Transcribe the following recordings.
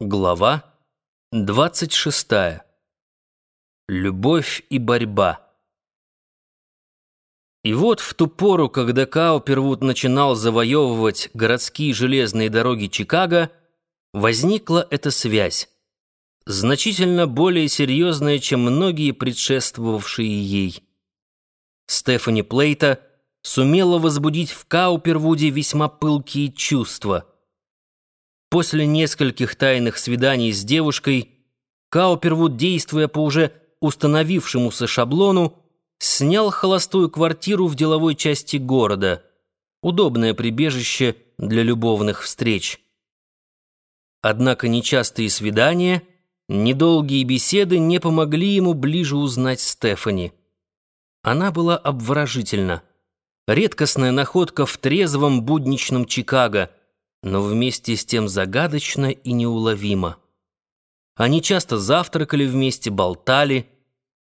Глава 26. Любовь и борьба. И вот в ту пору, когда Каупервуд начинал завоевывать городские железные дороги Чикаго, возникла эта связь, значительно более серьезная, чем многие предшествовавшие ей. Стефани Плейта сумела возбудить в Каупервуде весьма пылкие чувства – После нескольких тайных свиданий с девушкой Каупервуд, действуя по уже установившемуся шаблону, снял холостую квартиру в деловой части города, удобное прибежище для любовных встреч. Однако нечастые свидания, недолгие беседы не помогли ему ближе узнать Стефани. Она была обворожительна. Редкостная находка в трезвом будничном Чикаго — но вместе с тем загадочно и неуловимо. Они часто завтракали вместе, болтали.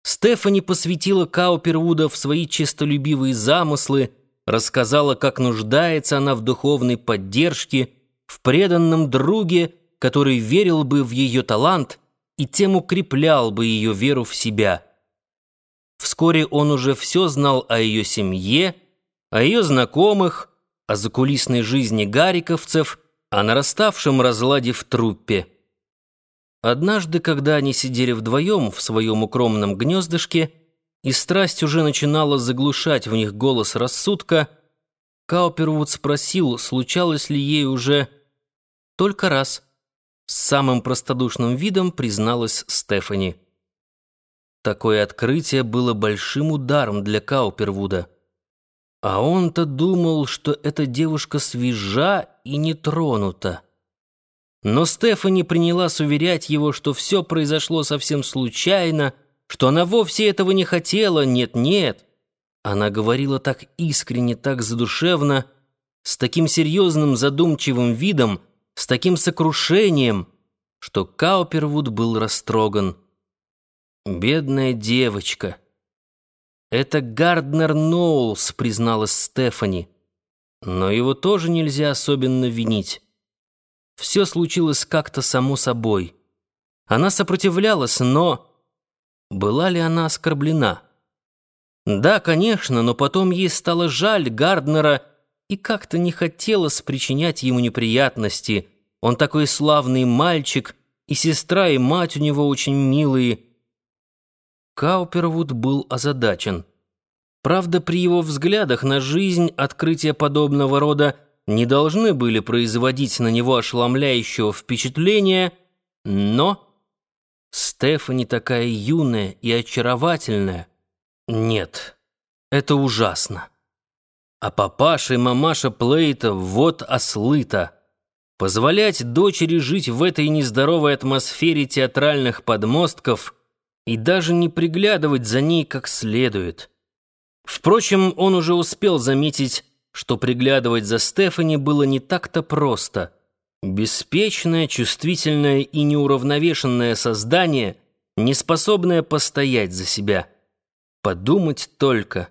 Стефани посвятила Каупервуда в свои честолюбивые замыслы, рассказала, как нуждается она в духовной поддержке, в преданном друге, который верил бы в ее талант и тем укреплял бы ее веру в себя. Вскоре он уже все знал о ее семье, о ее знакомых, о закулисной жизни гариковцев, о нараставшем разладе в труппе. Однажды, когда они сидели вдвоем в своем укромном гнездышке, и страсть уже начинала заглушать в них голос рассудка, Каупервуд спросил, случалось ли ей уже только раз. С самым простодушным видом призналась Стефани. Такое открытие было большим ударом для Каупервуда. А он-то думал, что эта девушка свежа и не тронута. Но Стефани принялась уверять его, что все произошло совсем случайно, что она вовсе этого не хотела, нет-нет. Она говорила так искренне, так задушевно, с таким серьезным задумчивым видом, с таким сокрушением, что Каупервуд был растроган. «Бедная девочка!» «Это Гарднер Ноулс», — призналась Стефани. Но его тоже нельзя особенно винить. Все случилось как-то само собой. Она сопротивлялась, но... Была ли она оскорблена? Да, конечно, но потом ей стало жаль Гарднера и как-то не хотелось причинять ему неприятности. Он такой славный мальчик, и сестра, и мать у него очень милые. Каупервуд был озадачен. Правда, при его взглядах на жизнь открытия подобного рода не должны были производить на него ошеломляющего впечатления, но... Стефани такая юная и очаровательная. Нет, это ужасно. А папаша и мамаша Плейта вот ослы-то. Позволять дочери жить в этой нездоровой атмосфере театральных подмостков — и даже не приглядывать за ней как следует. Впрочем, он уже успел заметить, что приглядывать за Стефани было не так-то просто. Беспечное, чувствительное и неуравновешенное создание, не способное постоять за себя. Подумать только.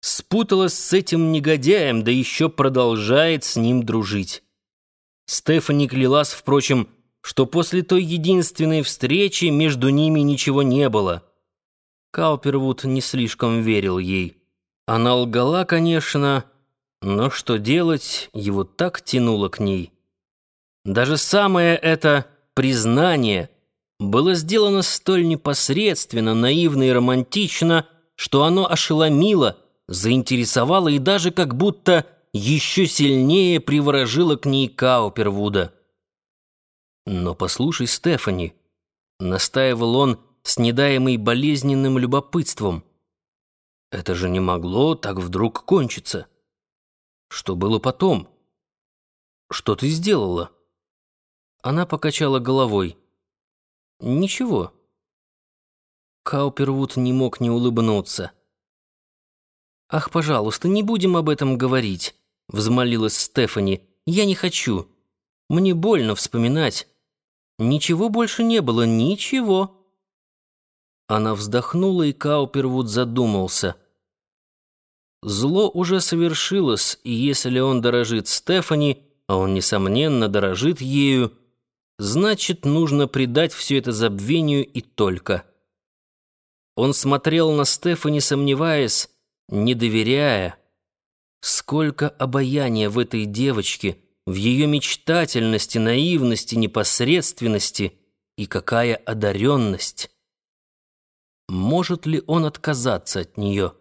Спуталась с этим негодяем, да еще продолжает с ним дружить. Стефани клялась, впрочем, что после той единственной встречи между ними ничего не было. Каупервуд не слишком верил ей. Она лгала, конечно, но что делать, его так тянуло к ней. Даже самое это признание было сделано столь непосредственно, наивно и романтично, что оно ошеломило, заинтересовало и даже как будто еще сильнее приворожило к ней Каупервуда. «Но послушай, Стефани», — настаивал он с недаемой болезненным любопытством, «это же не могло так вдруг кончиться. Что было потом? Что ты сделала?» Она покачала головой. «Ничего». Каупервуд не мог не улыбнуться. «Ах, пожалуйста, не будем об этом говорить», — взмолилась Стефани. «Я не хочу. Мне больно вспоминать». Ничего больше не было, ничего. Она вздохнула, и Каупервуд задумался. Зло уже совершилось, и если он дорожит Стефани, а он, несомненно, дорожит ею, значит, нужно предать все это забвению и только. Он смотрел на Стефа, не сомневаясь, не доверяя. Сколько обаяния в этой девочке, в ее мечтательности, наивности, непосредственности и какая одаренность! Может ли он отказаться от нее?